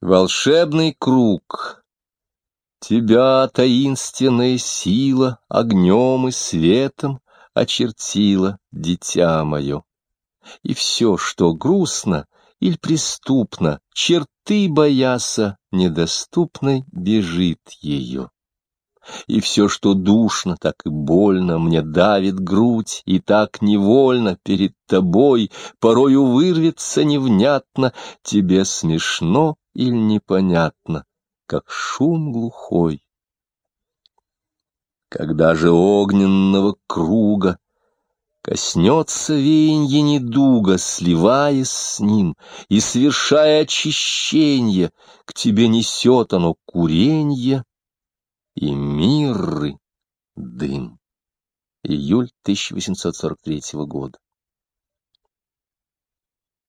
Волшебный круг. Тебя таинственная сила огнем и светом очертила, дитя мое. И все, что грустно или преступно, черты бояса недоступной, бежит ее. И все, что душно, так и больно, мне давит грудь, и так невольно перед тобой, порою вырвется невнятно, тебе смешно или непонятно, как шум глухой. Когда же огненного круга Коснется веянье недуга, сливаясь с ним и совершая очищение, к тебе несет оно куренье и мирры дым. Июль 1843 года.